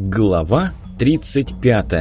Глава 35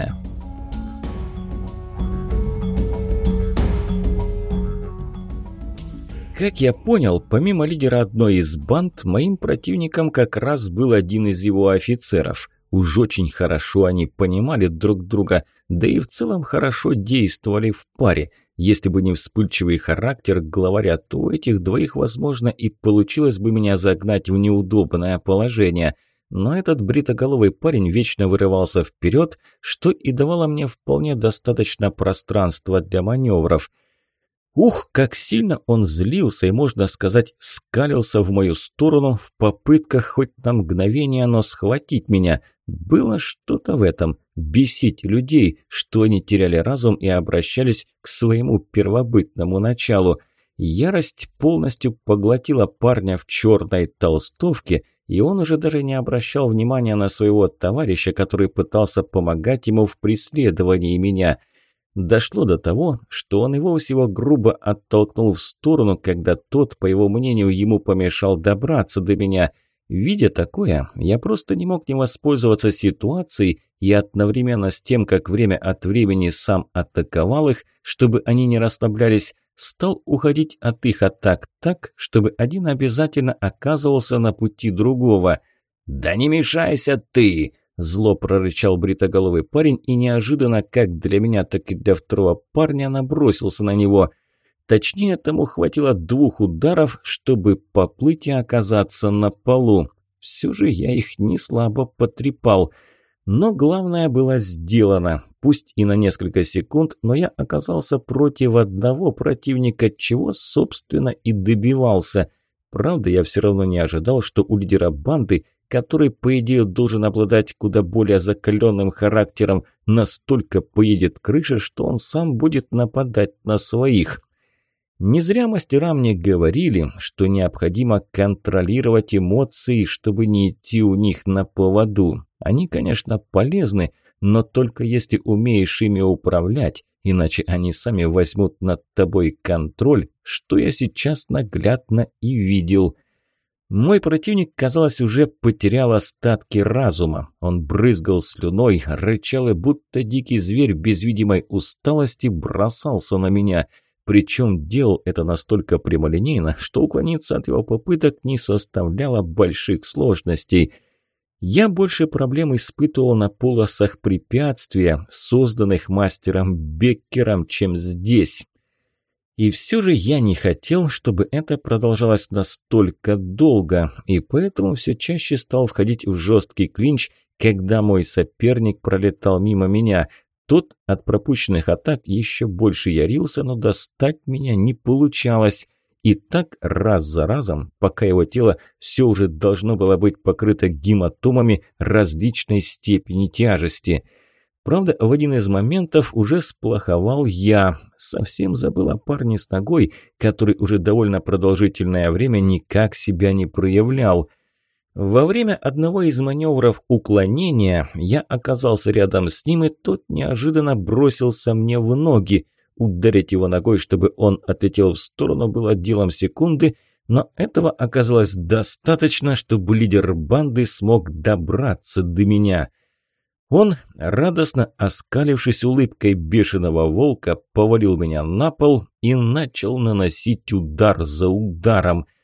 Как я понял, помимо лидера одной из банд, моим противником как раз был один из его офицеров. Уж очень хорошо они понимали друг друга, да и в целом хорошо действовали в паре. Если бы не вспыльчивый характер главаря, то у этих двоих, возможно, и получилось бы меня загнать в неудобное положение – но этот бритоголовый парень вечно вырывался вперед, что и давало мне вполне достаточно пространства для маневров. Ух, как сильно он злился и, можно сказать, скалился в мою сторону в попытках хоть на мгновение, но схватить меня. Было что-то в этом. Бесить людей, что они теряли разум и обращались к своему первобытному началу. Ярость полностью поглотила парня в черной толстовке – и он уже даже не обращал внимания на своего товарища, который пытался помогать ему в преследовании меня. Дошло до того, что он его всего грубо оттолкнул в сторону, когда тот, по его мнению, ему помешал добраться до меня. Видя такое, я просто не мог не воспользоваться ситуацией и одновременно с тем, как время от времени сам атаковал их, чтобы они не расслаблялись, стал уходить от их атак так, чтобы один обязательно оказывался на пути другого. «Да не мешайся ты!» Зло прорычал бритоголовый парень и неожиданно, как для меня, так и для второго парня, набросился на него. Точнее, тому хватило двух ударов, чтобы поплыть и оказаться на полу. Все же я их не слабо потрепал – но главное было сделано. Пусть и на несколько секунд, но я оказался против одного противника, чего, собственно, и добивался. Правда, я все равно не ожидал, что у лидера банды, который, по идее, должен обладать куда более закаленным характером, настолько поедет крыша, что он сам будет нападать на своих. Не зря мастера мне говорили, что необходимо контролировать эмоции, чтобы не идти у них на поводу. Они, конечно, полезны, но только если умеешь ими управлять, иначе они сами возьмут над тобой контроль, что я сейчас наглядно и видел. Мой противник, казалось, уже потерял остатки разума. Он брызгал слюной, рычал и будто дикий зверь без видимой усталости бросался на меня – причем делал это настолько прямолинейно, что уклониться от его попыток не составляло больших сложностей. Я больше проблем испытывал на полосах препятствия, созданных мастером Беккером, чем здесь. И все же я не хотел, чтобы это продолжалось настолько долго, и поэтому все чаще стал входить в жесткий клинч, когда мой соперник пролетал мимо меня – тот от пропущенных атак еще больше ярился, но достать меня не получалось. И так раз за разом, пока его тело все уже должно было быть покрыто гематомами различной степени тяжести. Правда, в один из моментов уже сплоховал я. Совсем забыл о парне с ногой, который уже довольно продолжительное время никак себя не проявлял. Во время одного из маневров уклонения я оказался рядом с ним, и тот неожиданно бросился мне в ноги. Ударить его ногой, чтобы он отлетел в сторону, было делом секунды, но этого оказалось достаточно, чтобы лидер банды смог добраться до меня. Он, радостно оскалившись улыбкой бешеного волка, повалил меня на пол и начал наносить удар за ударом –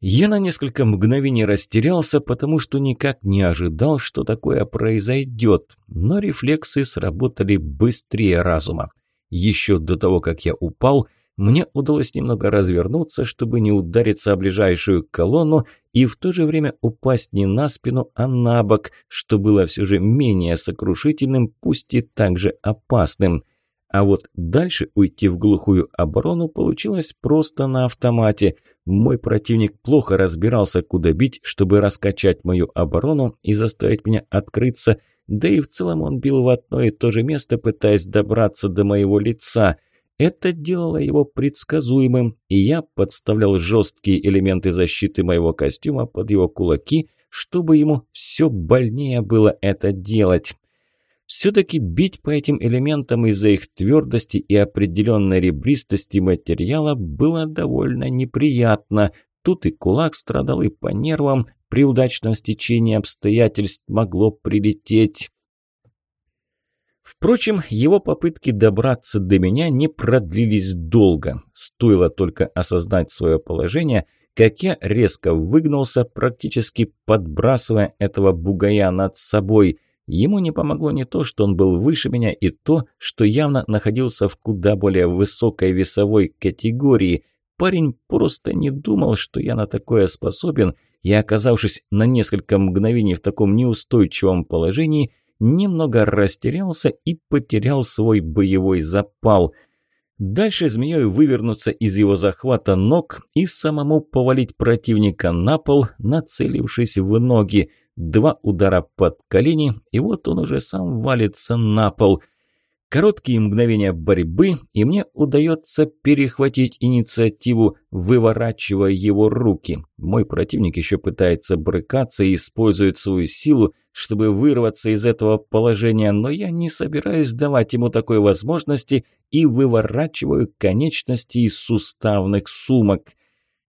я на несколько мгновений растерялся, потому что никак не ожидал, что такое произойдет, но рефлексы сработали быстрее разума. Еще до того, как я упал, мне удалось немного развернуться, чтобы не удариться о ближайшую колонну и в то же время упасть не на спину, а на бок, что было все же менее сокрушительным, пусть и также опасным. А вот дальше уйти в глухую оборону получилось просто на автомате – мой противник плохо разбирался, куда бить, чтобы раскачать мою оборону и заставить меня открыться, да и в целом он бил в одно и то же место, пытаясь добраться до моего лица. Это делало его предсказуемым, и я подставлял жесткие элементы защиты моего костюма под его кулаки, чтобы ему все больнее было это делать. Все-таки бить по этим элементам из-за их твердости и определенной ребристости материала было довольно неприятно. Тут и кулак страдал, и по нервам, при удачном стечении обстоятельств могло прилететь. Впрочем, его попытки добраться до меня не продлились долго. Стоило только осознать свое положение, как я резко выгнулся, практически подбрасывая этого бугая над собой. Ему не помогло не то, что он был выше меня, и то, что явно находился в куда более высокой весовой категории. Парень просто не думал, что я на такое способен, и, оказавшись на несколько мгновений в таком неустойчивом положении, немного растерялся и потерял свой боевой запал – Дальше змеей вывернуться из его захвата ног и самому повалить противника на пол, нацелившись в ноги. Два удара под колени, и вот он уже сам валится на пол – Короткие мгновения борьбы, и мне удается перехватить инициативу, выворачивая его руки. Мой противник еще пытается брыкаться и использует свою силу, чтобы вырваться из этого положения, но я не собираюсь давать ему такой возможности и выворачиваю конечности из суставных сумок.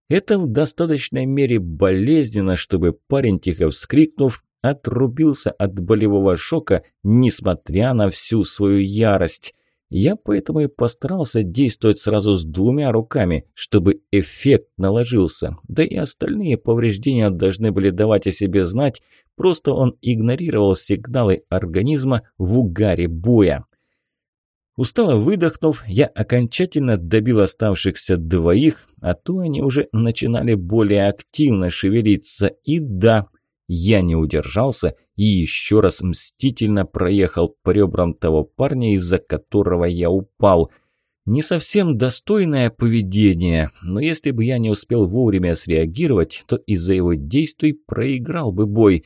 Это в достаточной мере болезненно, чтобы парень, тихо вскрикнув, отрубился от болевого шока, несмотря на всю свою ярость. Я поэтому и постарался действовать сразу с двумя руками, чтобы эффект наложился. Да и остальные повреждения должны были давать о себе знать, просто он игнорировал сигналы организма в угаре боя. Устало выдохнув, я окончательно добил оставшихся двоих, а то они уже начинали более активно шевелиться. И да, я не удержался и еще раз мстительно проехал по ребрам того парня, из-за которого я упал. Не совсем достойное поведение, но если бы я не успел вовремя среагировать, то из-за его действий проиграл бы бой.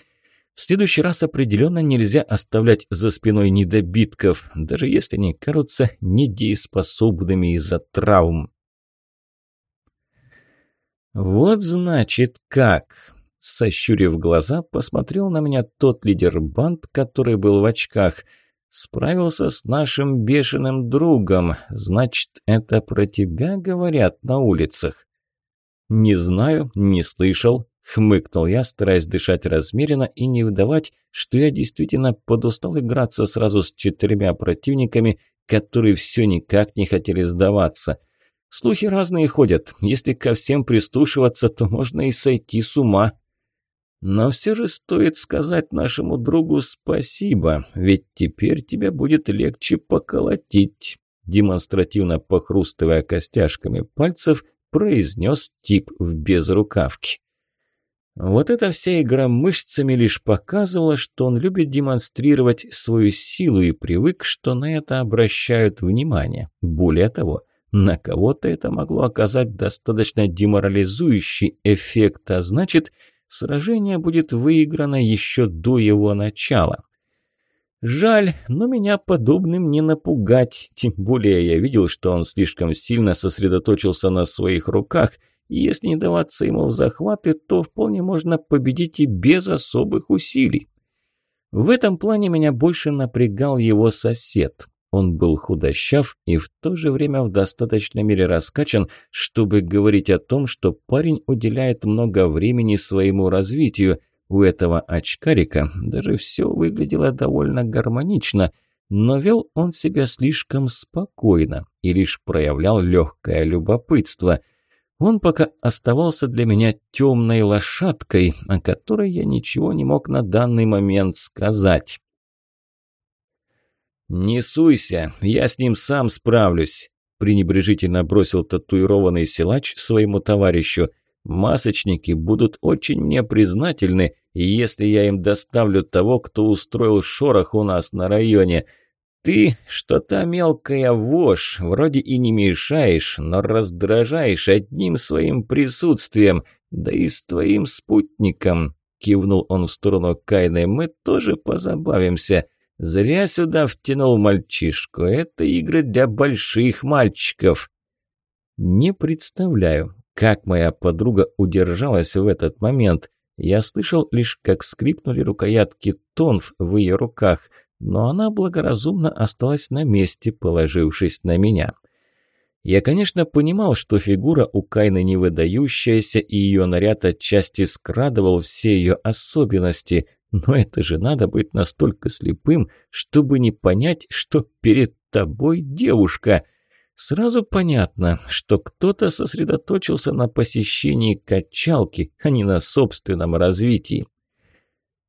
В следующий раз определенно нельзя оставлять за спиной недобитков, даже если они кажутся недееспособными из-за травм. Вот значит как. Сощурив глаза, посмотрел на меня тот лидер банд, который был в очках. «Справился с нашим бешеным другом. Значит, это про тебя говорят на улицах?» «Не знаю, не слышал», — хмыкнул я, стараясь дышать размеренно и не выдавать, что я действительно подустал играться сразу с четырьмя противниками, которые все никак не хотели сдаваться. Слухи разные ходят. Если ко всем прислушиваться, то можно и сойти с ума. Но все же стоит сказать нашему другу спасибо, ведь теперь тебе будет легче поколотить. Демонстративно похрустывая костяшками пальцев, произнес тип в безрукавке. Вот эта вся игра мышцами лишь показывала, что он любит демонстрировать свою силу и привык, что на это обращают внимание. Более того, на кого-то это могло оказать достаточно деморализующий эффект, а значит – сражение будет выиграно еще до его начала. Жаль, но меня подобным не напугать, тем более я видел, что он слишком сильно сосредоточился на своих руках, и если не даваться ему в захваты, то вполне можно победить и без особых усилий. В этом плане меня больше напрягал его сосед. Он был худощав и в то же время в достаточной мере раскачан, чтобы говорить о том, что парень уделяет много времени своему развитию. У этого очкарика даже все выглядело довольно гармонично, но вел он себя слишком спокойно и лишь проявлял легкое любопытство. Он пока оставался для меня темной лошадкой, о которой я ничего не мог на данный момент сказать. «Не суйся, я с ним сам справлюсь», – пренебрежительно бросил татуированный силач своему товарищу. «Масочники будут очень мне признательны, если я им доставлю того, кто устроил шорох у нас на районе. Ты, что-то мелкая вошь, вроде и не мешаешь, но раздражаешь одним своим присутствием, да и с твоим спутником», – кивнул он в сторону Кайны, – «мы тоже позабавимся». Зря сюда втянул мальчишку. Это игры для больших мальчиков. Не представляю, как моя подруга удержалась в этот момент. Я слышал лишь, как скрипнули рукоятки тонв в ее руках, но она благоразумно осталась на месте, положившись на меня. Я, конечно, понимал, что фигура у Кайны не выдающаяся, и ее наряд отчасти скрадывал все ее особенности, но это же надо быть настолько слепым, чтобы не понять, что перед тобой девушка. Сразу понятно, что кто-то сосредоточился на посещении качалки, а не на собственном развитии.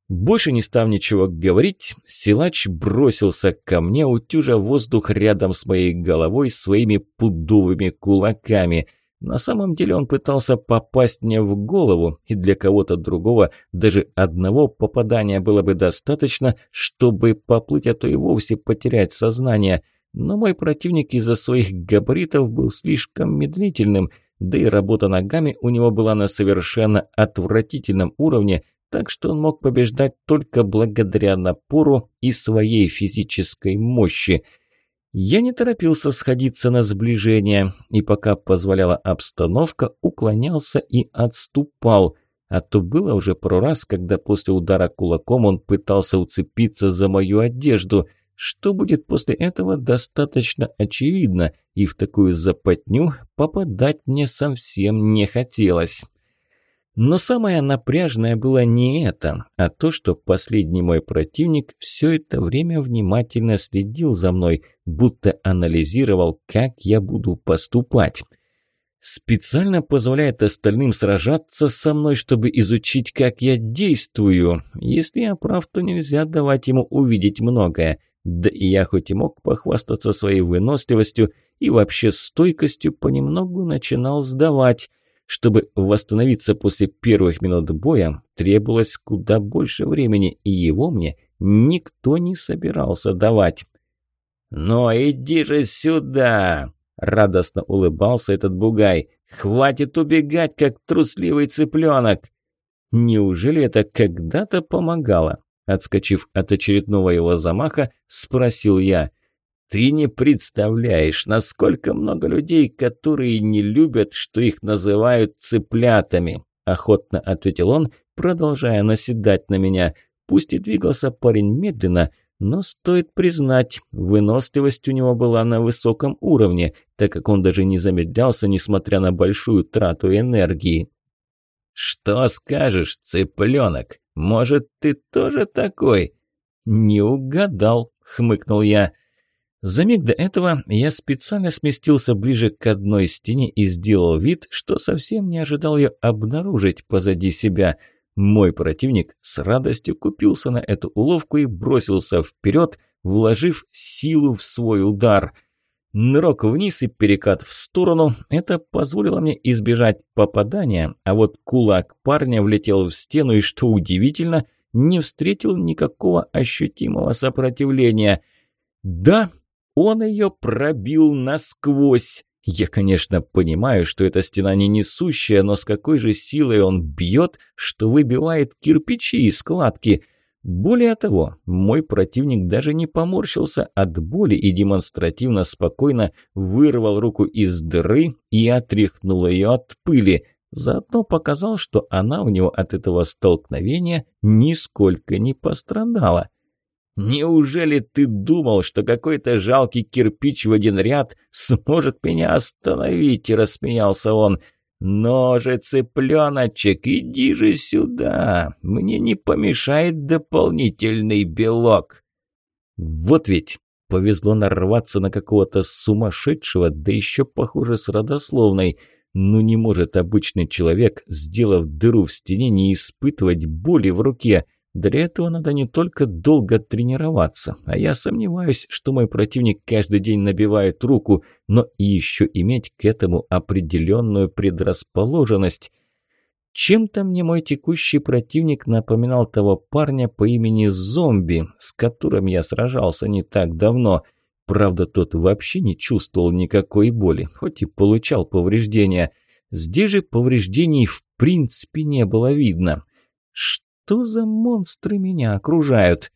Больше не став ничего говорить, силач бросился ко мне, утюжа воздух рядом с моей головой своими пудовыми кулаками. На самом деле он пытался попасть мне в голову, и для кого-то другого даже одного попадания было бы достаточно, чтобы поплыть, а то и вовсе потерять сознание. Но мой противник из-за своих габаритов был слишком медлительным, да и работа ногами у него была на совершенно отвратительном уровне, так что он мог побеждать только благодаря напору и своей физической мощи. Я не торопился сходиться на сближение, и пока позволяла обстановка, уклонялся и отступал. А то было уже пару раз, когда после удара кулаком он пытался уцепиться за мою одежду. Что будет после этого, достаточно очевидно, и в такую запотню попадать мне совсем не хотелось. Но самое напряжное было не это, а то, что последний мой противник все это время внимательно следил за мной, будто анализировал, как я буду поступать. Специально позволяет остальным сражаться со мной, чтобы изучить, как я действую. Если я прав, то нельзя давать ему увидеть многое. Да и я хоть и мог похвастаться своей выносливостью и вообще стойкостью, понемногу начинал сдавать. Чтобы восстановиться после первых минут боя, требовалось куда больше времени, и его мне никто не собирался давать. «Но иди же сюда!» – радостно улыбался этот бугай. «Хватит убегать, как трусливый цыпленок!» Неужели это когда-то помогало? Отскочив от очередного его замаха, спросил я – ты не представляешь, насколько много людей, которые не любят, что их называют цыплятами, охотно ответил он, продолжая наседать на меня. Пусть и двигался парень медленно, но стоит признать, выносливость у него была на высоком уровне, так как он даже не замедлялся, несмотря на большую трату энергии. «Что скажешь, цыпленок? Может, ты тоже такой?» «Не угадал», — хмыкнул я. За миг до этого я специально сместился ближе к одной стене и сделал вид, что совсем не ожидал ее обнаружить позади себя. Мой противник с радостью купился на эту уловку и бросился вперед, вложив силу в свой удар. Нырок вниз и перекат в сторону – это позволило мне избежать попадания, а вот кулак парня влетел в стену и, что удивительно, не встретил никакого ощутимого сопротивления. Да, он ее пробил насквозь. Я, конечно, понимаю, что эта стена не несущая, но с какой же силой он бьет, что выбивает кирпичи и складки. Более того, мой противник даже не поморщился от боли и демонстративно спокойно вырвал руку из дыры и отряхнул ее от пыли. Заодно показал, что она у него от этого столкновения нисколько не пострадала. «Неужели ты думал, что какой-то жалкий кирпич в один ряд сможет меня остановить?» – рассмеялся он. «Но же, цыпленочек, иди же сюда! Мне не помешает дополнительный белок!» Вот ведь повезло нарваться на какого-то сумасшедшего, да еще, похоже, с родословной. Ну не может обычный человек, сделав дыру в стене, не испытывать боли в руке – для этого надо не только долго тренироваться, а я сомневаюсь, что мой противник каждый день набивает руку, но и еще иметь к этому определенную предрасположенность. Чем-то мне мой текущий противник напоминал того парня по имени Зомби, с которым я сражался не так давно. Правда, тот вообще не чувствовал никакой боли, хоть и получал повреждения. Здесь же повреждений в принципе не было видно. Что за монстры меня окружают?